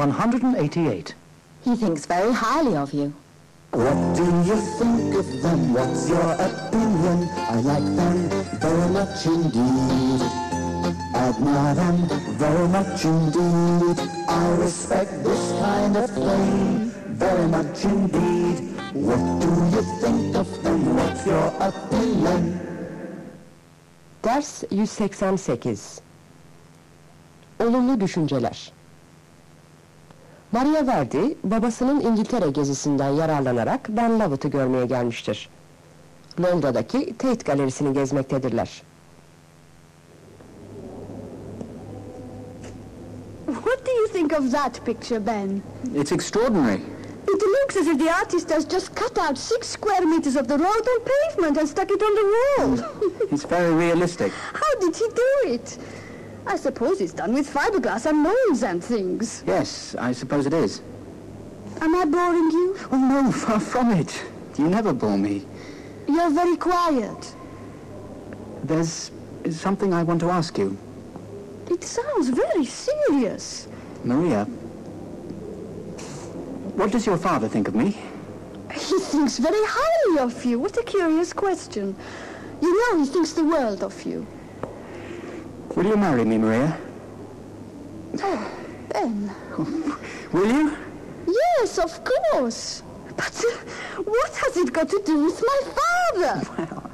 188. He thinks very highly of you. What do you think of them? What's your opinion? I like them very much indeed. Admire them very much indeed. I respect this kind of thing very much indeed. What do you think of them? What's your opinion? Ders 188 Olumlu düşünceler Maria Verdi, babasının İngiltere gezisinden yararlanarak Ben Lovett'ı görmeye gelmiştir. Londra'daki Tate Galerisi'ni gezmektedirler. What do you think of that picture, Ben? It's extraordinary. It looks as if the artist has just cut out six square meters of the road and pavement and stuck it on the wall. It's very realistic. How did he do it? I suppose it's done with fiberglass and molds and things. Yes, I suppose it is. Am I boring you? Oh no, far from it. You never bore me. You're very quiet. There's something I want to ask you. It sounds very serious. Maria, what does your father think of me? He thinks very highly of you. What a curious question. You know he thinks the world of you. Will you marry me, Maria? Oh, Ben. Will you? Yes, of course. But uh, what has it got to do with my father?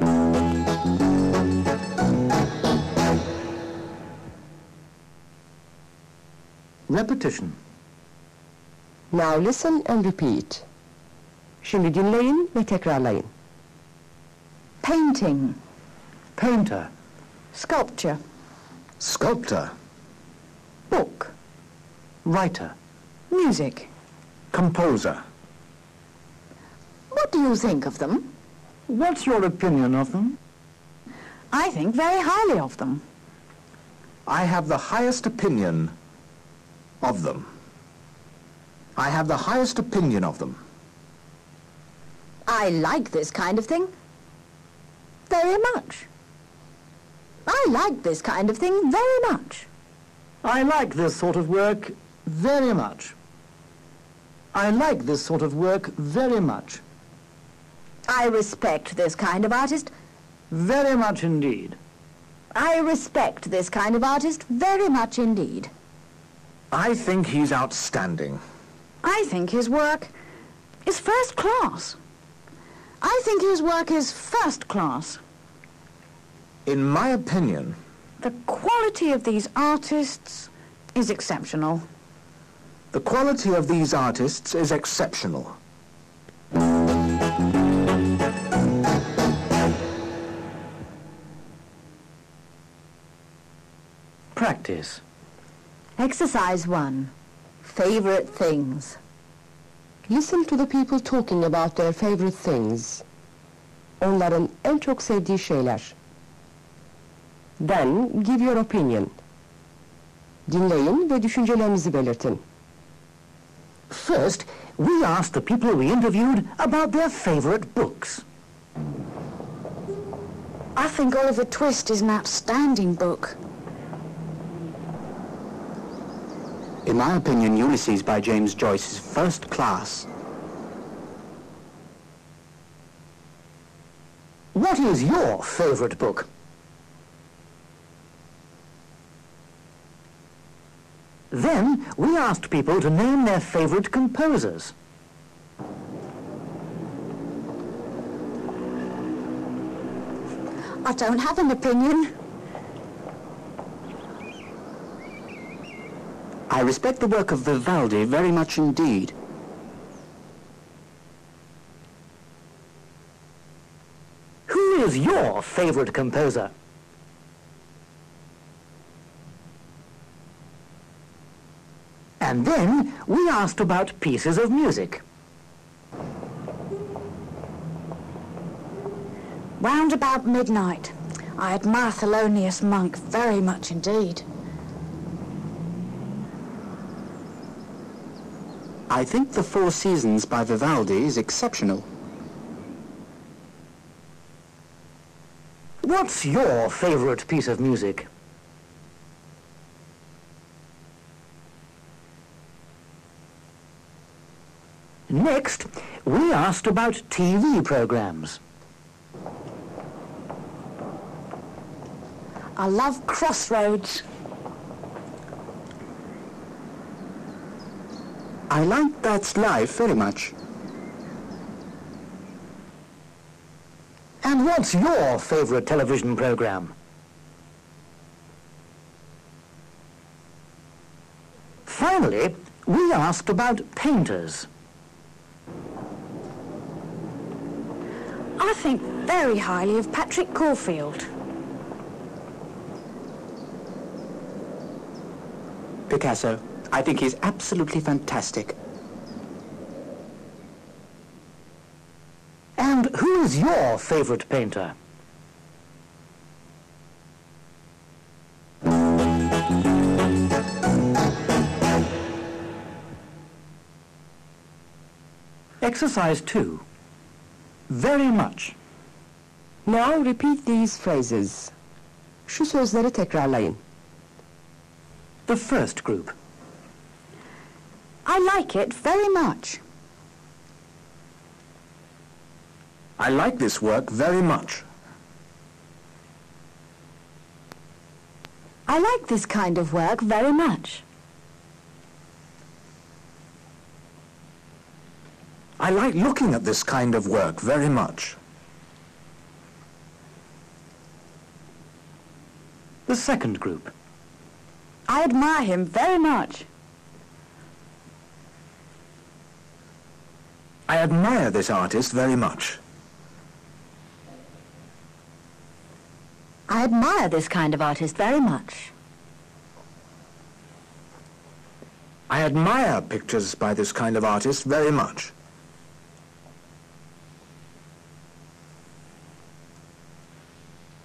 Well, Repetition. Now listen and repeat. Şimdi dinleyin ve tekrarlayın. Painting, Painter. Sculpture, Sculptor. book, Writer. music. Composer. What do you think of them? What's your opinion of them? I think very highly of them. I have the highest opinion of them. I have the highest opinion of them. I like this kind of thing very much. I like this kind of thing very much. I like this sort of work very much. I like this sort of work very much. I respect this kind of artist. Very much indeed. I respect this kind of artist very much indeed. I think he's outstanding. I think his work is first class. I think his work is first class. In my opinion, The quality of these artists is exceptional. the quality of these artists is exceptional. Practice. Exercise one. Favorite things. Listen to the people talking about their favorite things. Onların en çok sevdiği şeyler. Then give your opinion. Dinleyin ve düşüncelerinizi belirtin. First, we asked the people we interviewed about their favorite books. I think Oliver Twist is an outstanding book. In my opinion, Ulysses by James Joyce is first class. What is your favorite book? Then we asked people to name their favorite composers. I don't have an opinion. I respect the work of Vivaldi very much indeed. Who is your favorite composer? And then we asked about pieces of music. Round about midnight. I admire Thelonious Monk very much indeed. I think The Four Seasons by Vivaldi is exceptional. What's your favorite piece of music? Next, we asked about TV programs. I love Crossroads. I like That's Life very much. And what's your favourite television program? Finally, we asked about painters. I think very highly of Patrick Caulfield. Picasso. I think he's absolutely fantastic. And who is your favourite painter? Exercise 2. Very much. Now repeat these phrases. Şu sözleri tekrarlayın. The first group. I like it very much. I like this work very much. I like this kind of work very much. I like looking at this kind of work very much. The second group. I admire him very much. I admire this artist very much. I admire this kind of artist very much. I admire pictures by this kind of artist very much.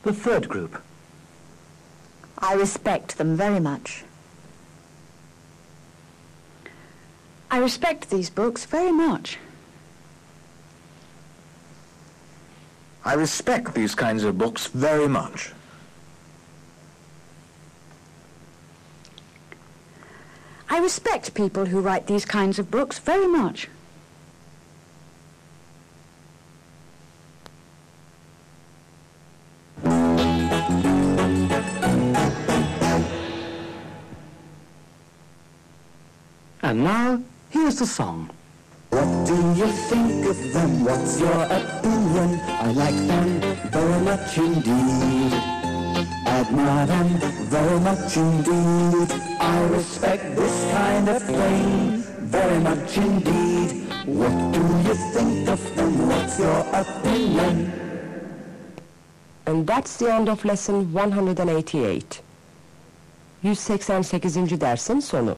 The third group. I respect them very much. I respect these books very much. I respect these kinds of books very much. I respect people who write these kinds of books very much. And now, here's the song. What do you think of them? What's your opinion? I like them very much indeed. Admire them very much indeed. I respect this kind of thing very much indeed. What do you think of them? What's your opinion? And that's the end of lesson 188. 188. dersin sonu.